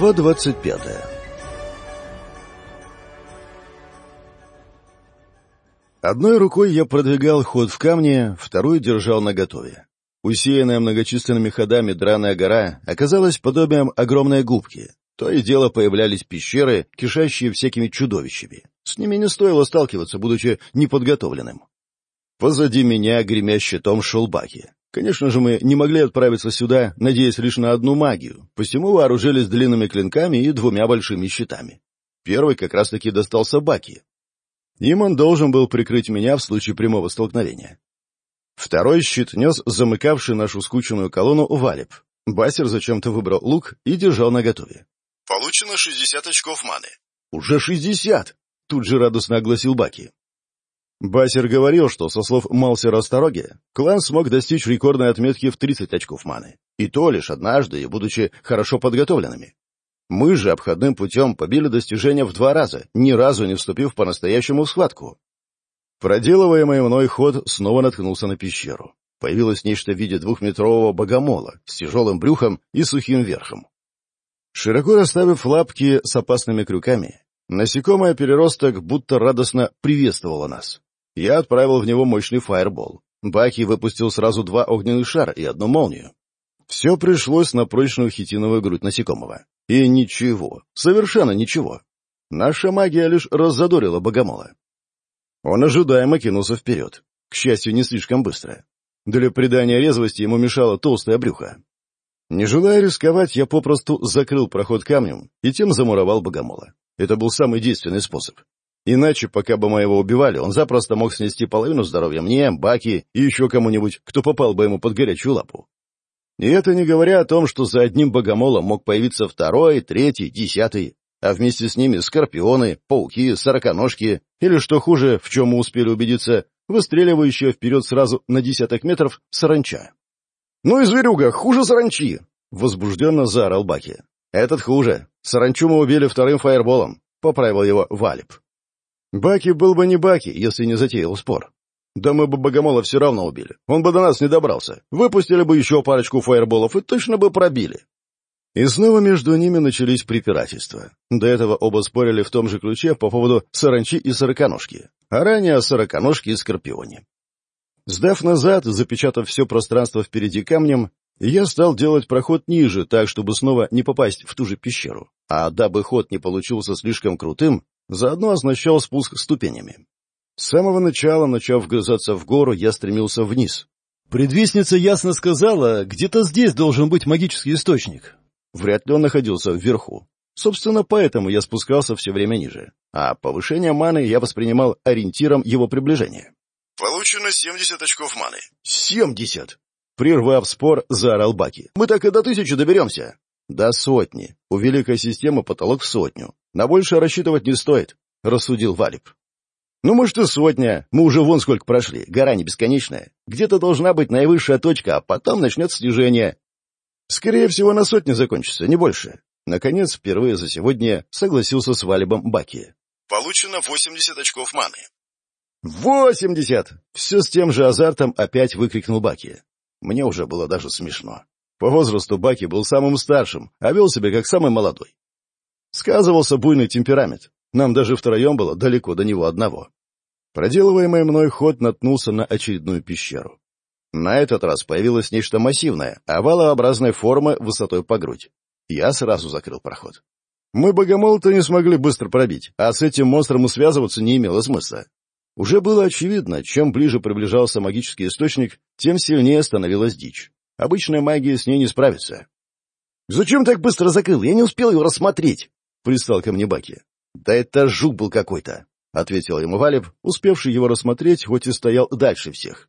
Глава 25 Одной рукой я продвигал ход в камне, вторую держал наготове. Усеянная многочисленными ходами драная гора оказалась подобием огромной губки. То и дело появлялись пещеры, кишащие всякими чудовищами. С ними не стоило сталкиваться, будучи неподготовленным. Позади меня, гремя щитом, шел Баки. Конечно же, мы не могли отправиться сюда, надеясь лишь на одну магию, посему вооружились длинными клинками и двумя большими щитами. Первый как раз-таки достался Баки. Им он должен был прикрыть меня в случае прямого столкновения. Второй щит нес замыкавший нашу скученную колонну Валеп. Басер зачем-то выбрал лук Басер говорил, что, со слов Малсера Стороги, клан смог достичь рекордной отметки в 30 очков маны, и то лишь однажды, и будучи хорошо подготовленными. Мы же обходным путем побили достижение в два раза, ни разу не вступив по-настоящему в схватку. Проделываемый мной ход снова наткнулся на пещеру. Появилось нечто в виде двухметрового богомола с тяжелым брюхом и сухим верхом. Широко расставив лапки с опасными крюками, насекомое переросток будто радостно приветствовало нас. Я отправил в него мощный фаербол. Баки выпустил сразу два огненных шара и одну молнию. Все пришлось на прочную хитиновую грудь насекомого. И ничего, совершенно ничего. Наша магия лишь раззадорила богомола. Он ожидаемо кинулся вперед. К счастью, не слишком быстро. Для придания резвости ему мешало толстое брюхо. Не желая рисковать, я попросту закрыл проход камнем и тем замуровал богомола. Это был самый действенный способ. Иначе, пока бы мы его убивали, он запросто мог снести половину здоровья мне, Баки и еще кому-нибудь, кто попал бы ему под горячую лапу. И это не говоря о том, что за одним богомолом мог появиться второй, третий, десятый, а вместе с ними скорпионы, пауки, сороконожки, или, что хуже, в чем мы успели убедиться, выстреливающая вперед сразу на десяток метров саранча. «Ну и зверюга, хуже саранчи!» — возбужденно заорал Баки. «Этот хуже. Саранчу мы убили вторым фаерболом», — поправил его Валип. Баки был бы не Баки, если не затеял спор. Да мы бы Богомола все равно убили. Он бы до нас не добрался. Выпустили бы еще парочку фаерболов и точно бы пробили. И снова между ними начались препирательства. До этого оба спорили в том же ключе по поводу саранчи и сороконожки, а ранее о сороконожке и скорпионе. Сдав назад, запечатав все пространство впереди камнем, я стал делать проход ниже, так, чтобы снова Заодно означал спуск ступенями. С самого начала, начав грызаться в гору, я стремился вниз. Предвестница ясно сказала, где-то здесь должен быть магический источник. Вряд ли он находился вверху. Собственно, поэтому я спускался все время ниже. А повышение маны я воспринимал ориентиром его приближения. Получено 70 очков маны. 70! Прервав спор, заорал Баки. Мы так и до тысячи доберемся. До сотни. У великой системы потолок в сотню. На больше рассчитывать не стоит», — рассудил Валип. «Ну, может, и сотня. Мы уже вон сколько прошли. Гора не бесконечная. Где-то должна быть наивысшая точка, а потом начнется снижение. Скорее всего, на сотне закончится, не больше». Наконец, впервые за сегодня согласился с Валибом Баки. «Получено 80 Сказывался буйный темперамент. Нам даже втроем было далеко до него одного. Проделываемый мной ход наткнулся на очередную пещеру. На этот раз появилось нечто массивное, овалообразной формы высотой по грудь. Я сразу закрыл проход. Мы богомол-то не смогли быстро пробить, а с этим монстром и связываться не имело смысла. Уже было очевидно, чем ближе приближался магический источник, тем сильнее становилась дичь. Обычная магия с ней не справится. «Зачем так быстро закрыл? Я не успел его рассмотреть!» Пристал پرستال мне Баки. «Да это жук был какой-то», — ответил ему Валев, успевший его рассмотреть, хоть и стоял дальше всех.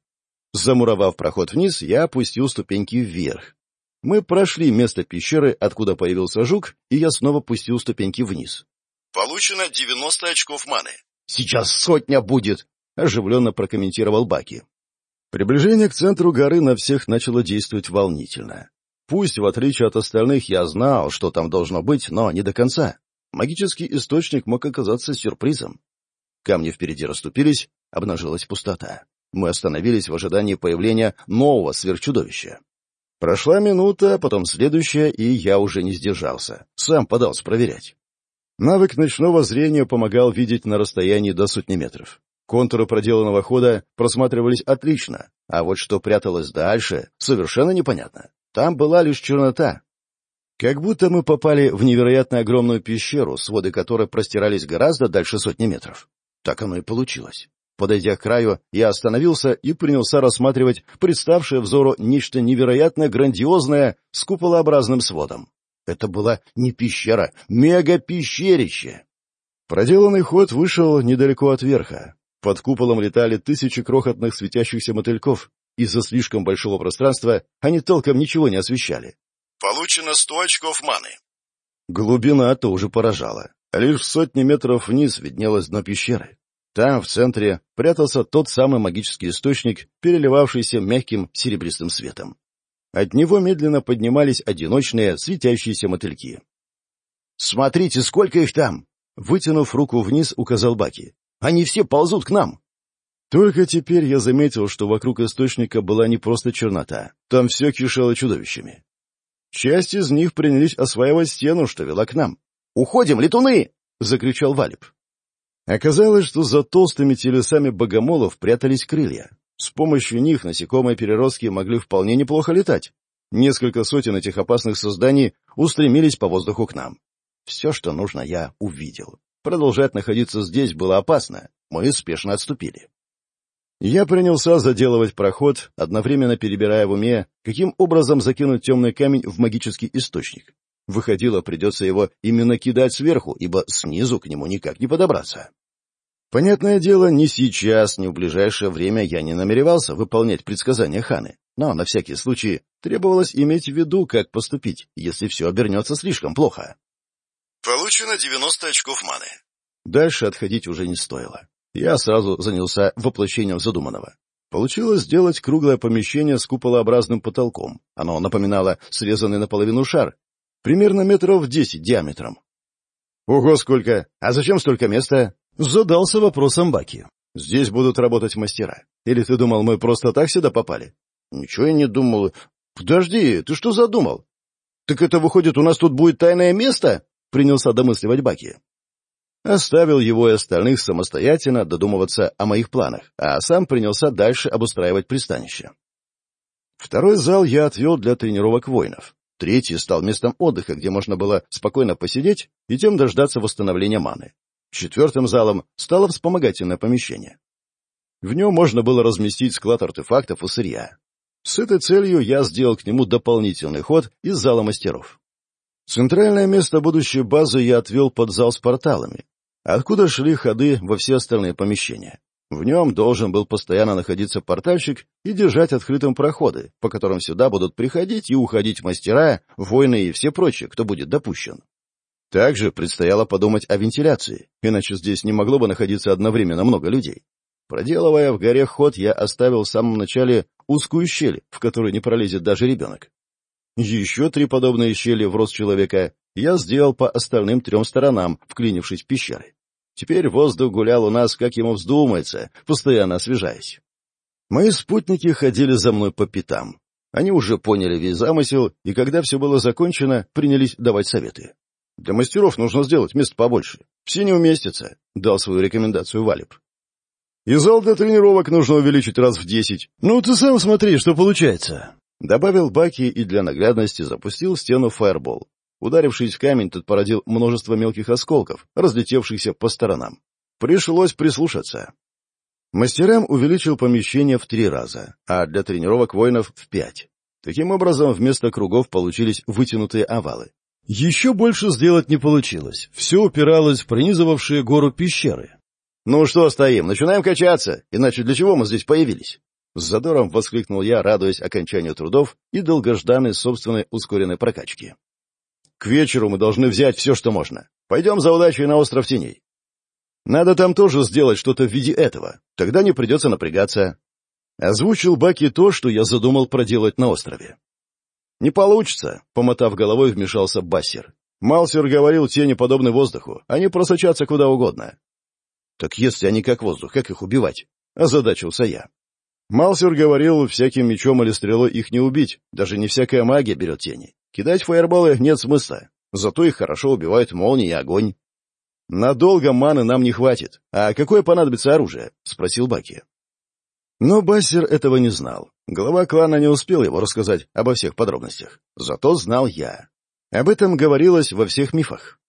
Замуровав проход вниз, я опустил ступеньки вверх. Мы прошли место пещеры, откуда появился жук, и я снова пустил ступеньки вниз. «Получено 90 очков маны». «Сейчас сотня будет», — оживленно прокомментировал Баки. Приближение к центру горы на всех начало действовать волнительно. Пусть, в отличие от остальных, я знал, что там должно быть, но не до конца. Магический источник мог оказаться сюрпризом. Камни впереди расступились, обнажилась пустота. Мы остановились в ожидании появления нового сверхчудовища. Прошла минута, потом следующая, и я уже не сдержался. Сам подался проверять. Навык ночного зрения помогал видеть на расстоянии до сотни метров. Контуры проделанного хода просматривались отлично, а вот что пряталось дальше, совершенно непонятно. Там была лишь чернота, как будто мы попали в невероятно огромную пещеру, своды которой простирались гораздо дальше сотни метров. Так оно и получилось. Подойдя к краю, я остановился и принялся рассматривать представшее взору нечто невероятно грандиозное с куполообразным сводом. Это была не пещера, мега-пещерище. Проделанный ход вышел недалеко от верха. Под куполом летали тысячи крохотных светящихся мотыльков. Из-за слишком большого пространства они толком ничего не освещали. Получено 100 очков маны. Глубина тоже поражала. Лишь в сотни метров вниз виднелось дно пещеры. Там, в центре, прятался тот самый магический источник, переливавшийся мягким серебристым светом. От него медленно поднимались одиночные, светящиеся мотыльки. «Смотрите, сколько их там!» Вытянув руку вниз, указал Баки. «Они все ползут к нам!» Только теперь я заметил, что вокруг источника была не просто чернота. Там все кишело чудовищами. Часть из них принялись осваивать стену, что вела к нам. «Уходим, летуны!» — закричал Валип. Оказалось, что за толстыми телесами богомолов прятались крылья. С помощью них насекомые-переростки могли вполне неплохо летать. Несколько сотен этих опасных созданий устремились по воздуху к нам. Все, Я принялся заделывать проход, одновременно перебирая в уме, каким образом закинуть темный камень в магический источник. Выходило, придется его именно кидать сверху, ибо снизу к нему никак не подобраться. Понятное дело, ни сейчас, ни в ближайшее время я не намеревался выполнять предсказания Ханы, но на всякий случай требовалось иметь в виду, как поступить, если все обернется слишком плохо. Получено 90 очков маны. Дальше отходить уже не стоило. Я сразу занялся воплощением задуманного. Получилось сделать круглое помещение с куполообразным потолком. Оно напоминало срезанный наполовину шар, примерно метров десять диаметром. «Ого, сколько! А зачем столько места?» — задался вопросом Баки. «Здесь будут работать мастера. Или ты думал, мы просто так сюда попали?» «Ничего я не думал. Подожди, ты что задумал?» «Так это, выходит, у нас тут будет тайное место?» — принялся домысливать Баки оставил его и остальных самостоятельно додумываться о моих планах, а сам принялся дальше обустраивать пристанище. Второй зал я отвел для тренировок воинов. Третий стал местом отдыха, где можно было спокойно посидеть и тем дождаться восстановления маны. Четвертым залом стало вспомогательное помещение. В нем можно было разместить склад артефактов и сырья. С этой целью я сделал к нему дополнительный ход из зала мастеров. Центральное место будущей базы я отвел под зал с порталами, Откуда шли ходы во все остальные помещения? В нем должен был постоянно находиться портальщик и держать открытым проходы, по которым сюда будут приходить и уходить мастера, воины и все прочие, кто будет допущен. Также предстояло подумать о вентиляции, иначе здесь не могло бы находиться одновременно много людей. Проделывая в горе ход, я оставил в самом начале узкую щель, в которую не пролезет даже ребенок. Еще три подобные щели в рост человека я сделал по остальным трем сторонам, вклинившись в пещеры. Теперь воздух гулял у нас, как ему вздумается, постоянно освежаясь. Мои спутники ходили за мной по пятам. Они уже поняли весь замысел, и когда все было закончено, принялись давать советы. «Для мастеров нужно сделать место побольше. Все не уместятся», — дал свою рекомендацию Валеб. «И зал для тренировок нужно увеличить раз в десять. Ну, ты сам смотри, что получается», — добавил Баки и для наглядности запустил стену фаербол ударившись камень, тот породил множество мелких осколков, разлетевшихся по сторонам. Пришлось прислушаться. Мастерам увеличил помещение в три раза, а для тренировок воинов — в пять. Таким образом, вместо кругов получились вытянутые овалы. Еще больше сделать не получилось. Все упиралось в пронизывавшие гору пещеры. «Ну что стоим? Начинаем качаться! Иначе для чего мы здесь появились?» С задором воскликнул я, радуясь окончанию трудов и долгожданной собственной ускоренной прокачке. К вечеру мы должны взять все, что можно. Пойдем за удачей на остров теней. Надо там тоже сделать что-то в виде этого. Тогда не придется напрягаться. Озвучил Баки то, что я задумал проделать на острове. «Не получится», — помотав головой, вмешался Бассер. Малсер говорил, тени подобны воздуху. Они просочатся куда угодно. «Так если они как воздух, как их убивать?» — озадачился я. Малсер говорил, всяким мечом или стрелой их не убить, даже не всякая магия берет тени. Кидать фаерболы нет смысла, зато их хорошо убивают молнии и огонь. «Надолго маны нам не хватит. А какое понадобится оружие?» — спросил Баки. Но Бассер этого не знал. Глава клана не успел его рассказать обо всех подробностях. Зато знал я. Об этом говорилось во всех мифах.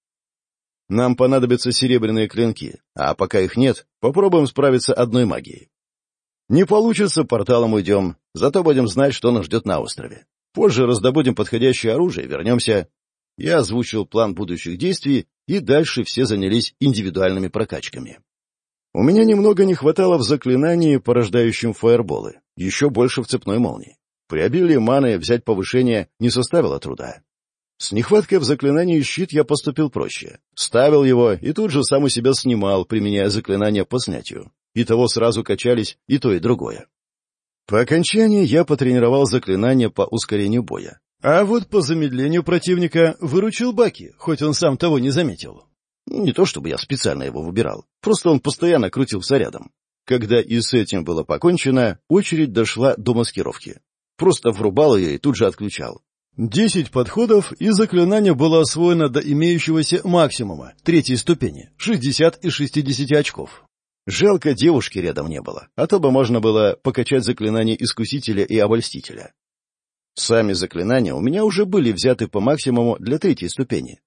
Нам понадобятся серебряные клинки, а пока их нет, попробуем справиться одной магией. Не получится, порталом уйдем, зато будем знать, что нас ждет на острове. Позже раздобудем подходящее оружие и вернемся. Я озвучил план будущих действий, и дальше все занялись индивидуальными прокачками. У меня немного не хватало в заклинании, порождающем фаерболы, еще больше в цепной молнии. При обилии маны взять повышение не составило труда. С нехваткой в заклинании щит я поступил проще. Ставил его и тут же сам у себя снимал, применяя заклинание по снятию. И того сразу качались и то, и другое. По окончании я потренировал заклинание по ускорению боя. А вот по замедлению противника выручил Баки, хоть он сам того не заметил. Ну, не то чтобы я специально его выбирал, просто он постоянно крутился рядом. Когда и с этим было покончено, очередь дошла до маскировки. Просто врубал ее и тут же отключал. Десять подходов, и заклинание было освоено до имеющегося максимума, третьей ступени, 60 и 60 очков. Жалко девушки рядом не было, а то бы можно было покачать заклинания искусителя и обольстителя. Сами заклинания у меня уже были взяты по максимуму для третьей ступени.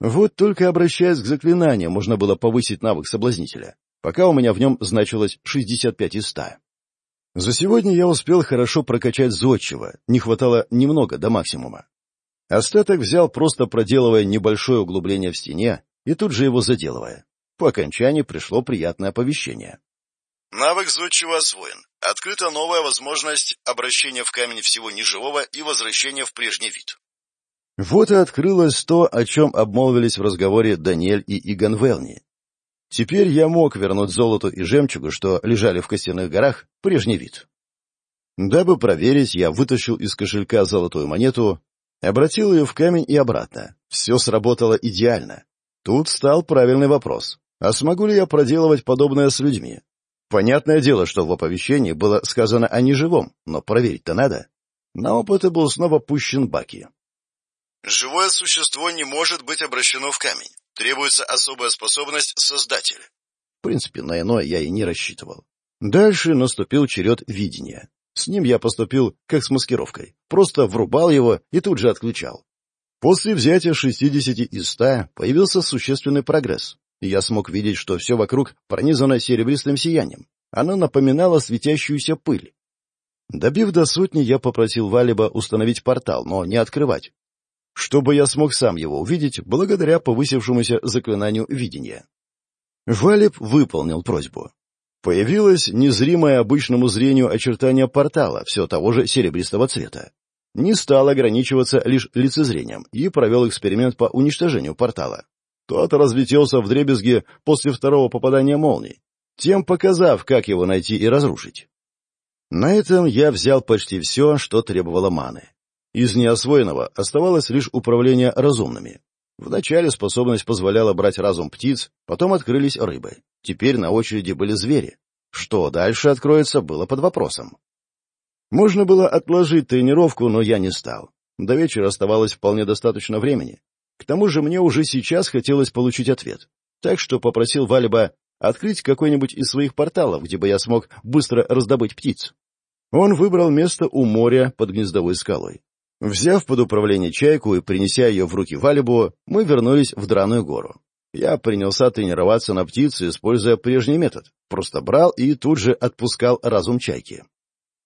Вот только обращаясь к заклинанию, можно было повысить навык соблазнителя, пока у меня в нем значилось 65 из 100. За сегодня я успел хорошо прокачать зодчего, не хватало немного до максимума. Остаток взял, просто проделывая небольшое углубление в стене и тут же его заделывая. По окончании пришло приятное оповещение. Навык зодчего освоен. Открыта новая возможность обращения в камень всего неживого и возвращения в прежний вид. Вот и открылось то, о чем обмолвились в разговоре Даниэль и Иган Велни. Теперь я мог вернуть золото и жемчугу, что лежали в костяных горах, прежний вид. Дабы проверить, я вытащил из кошелька золотую монету, обратил ее в камень и обратно. Все сработало идеально. Тут стал правильный вопрос. А смогу ли я проделывать подобное с людьми? Понятное дело, что в оповещении было сказано о неживом, но проверить-то надо. На опыты был снова пущен Баки. Живое существо не может быть обращено в камень. Требуется особая способность Создатель. В принципе, на иное я и не Я смог видеть, что все вокруг пронизано серебристым сиянием. Оно напоминало светящуюся пыль. Добив до сотни, я попросил Валиба установить портал, но не открывать, чтобы я смог сам его увидеть благодаря повысившемуся заклинанию видения. Валиб выполнил просьбу. Появилось незримое обычному зрению очертание портала, все того же серебристого цвета. Не стал ограничиваться лишь лицезрением и провел эксперимент по уничтожению портала. Тот разлетелся в дребезге после второго попадания молнии, тем показав, как его найти и разрушить. На этом я взял почти все, что требовало маны. Из неосвоенного оставалось лишь управление разумными. Вначале способность позволяла брать разум птиц, потом открылись рыбы. Теперь на очереди были звери. Что дальше откроется, было под вопросом. Можно было отложить тренировку, но я не стал. До вечера оставалось вполне достаточно времени, к тому же мне уже сейчас хотелось получить ответ, так что попросил Валиба открыть какой-нибудь из своих порталов, где бы я смог быстро раздобыть птиц. Он выбрал место у моря под гнездовой скалой. Взяв под управление чайку и принеся ее в руки Валибу, мы вернулись в Драную гору. Я принялся тренироваться на птице, используя прежний метод. Просто брал и тут же отпускал разум чайки.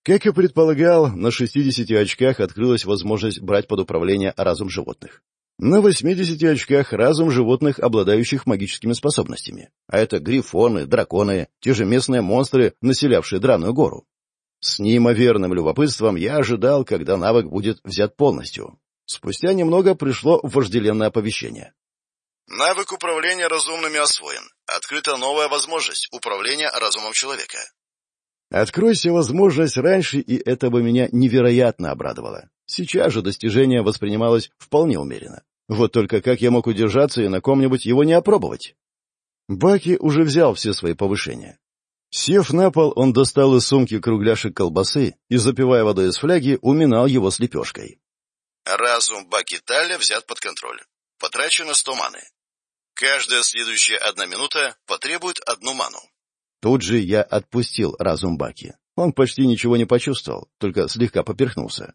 Как и предполагал, на 60 очках открылась возможность брать под управление разум животных. На 80 очках разум животных, обладающих магическими способностями. А это грифоны, драконы, те же местные монстры, населявшие Драную гору. С неимоверным любопытством я ожидал, когда навык будет взят полностью. Спустя немного Сейчас же достижение воспринималось вполне умеренно. Вот только как я мог удержаться и на ком-нибудь его не опробовать? Баки уже взял все свои повышения. Сев на пол, он достал из сумки кругляшек колбасы и, запивая водой из фляги, уминал его с лепешкой. Разум Баки Таля взят под контроль. Потрачено сто маны. Каждая следующая одна минута потребует одну ману. Тут же я отпустил разум Баки. Он почти ничего не почувствовал, только слегка поперхнулся.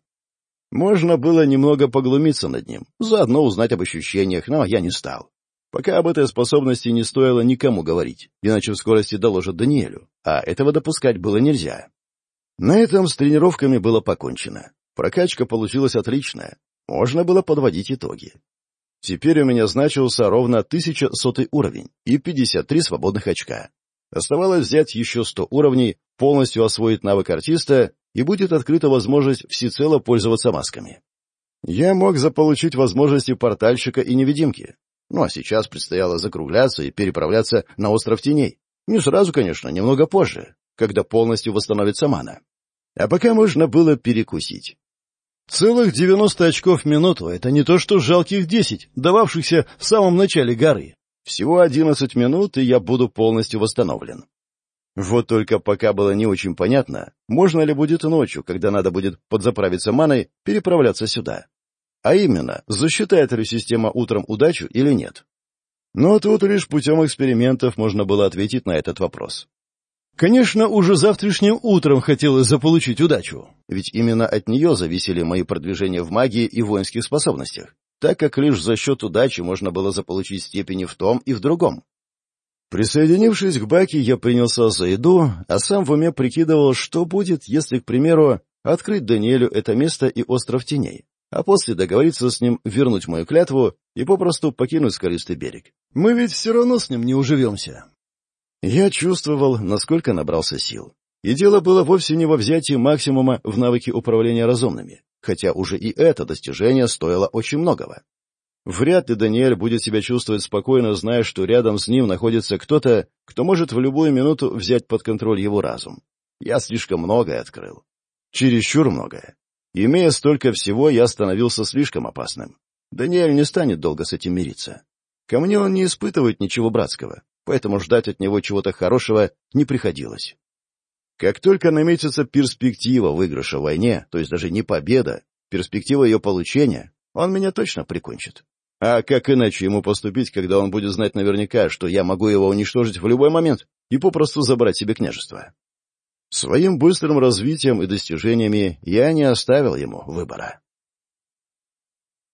Можно было немного поглумиться над ним, заодно узнать об ощущениях, но я не стал. Пока об этой способности не стоило никому говорить, иначе в скорости доложат Даниэлю, а этого допускать было нельзя. На этом с тренировками было покончено. Прокачка получилась отличная, можно было подводить итоги. Теперь у меня значился ровно 1100 уровень и 53 свободных очка. Оставалось взять еще 100 уровней, полностью освоить навык артиста и будет открыта возможность всецело пользоваться масками. Я мог заполучить возможности портальщика и невидимки. Ну а сейчас предстояло закругляться и переправляться на остров теней. Не сразу, конечно, немного позже, когда полностью восстановится мана. А пока можно было перекусить. Целых девяносто очков в минуту — это не то что жалких десять, дававшихся в самом начале горы. Всего одиннадцать минут, и я буду полностью восстановлен. Вот только пока было не очень понятно, можно ли будет ночью, когда надо будет подзаправиться маной, переправляться сюда. А именно, засчитает ли система утром удачу или нет. Но тут лишь путем экспериментов можно было ответить на этот вопрос. Конечно, уже завтрашним утром хотелось заполучить удачу, ведь именно от нее зависели мои продвижения в магии и воинских способностях, так как лишь за счет удачи можно было заполучить степени в том и в другом. Присоединившись к Баке, я принялся за еду, а сам в уме прикидывал, что будет, если, к примеру, открыть Даниэлю это место и остров теней, а после договориться с ним вернуть мою клятву и попросту покинуть скалистый берег. Мы ведь все равно с ним не уживемся. Я чувствовал, насколько набрался сил. И дело было вовсе не во взятии максимума в навыке управления разумными, хотя уже и это достижение стоило очень многого. Вряд ли Даниэль будет себя чувствовать спокойно, зная, что рядом с ним находится кто-то, кто может в любую минуту взять под контроль его разум. Я слишком многое открыл. Чересчур многое. Имея столько всего, я становился слишком опасным. Даниэль не станет долго с этим мириться. Ко мне он не испытывает ничего братского, поэтому ждать от него чего-то хорошего не приходилось. Как только наметится перспектива выигрыша в войне, то есть даже не победа, перспектива ее получения, он меня точно прикончит. А как иначе ему поступить, когда он будет знать наверняка, что я могу его уничтожить в любой момент и попросту забрать себе княжество? Своим быстрым развитием и достижениями я не оставил ему выбора.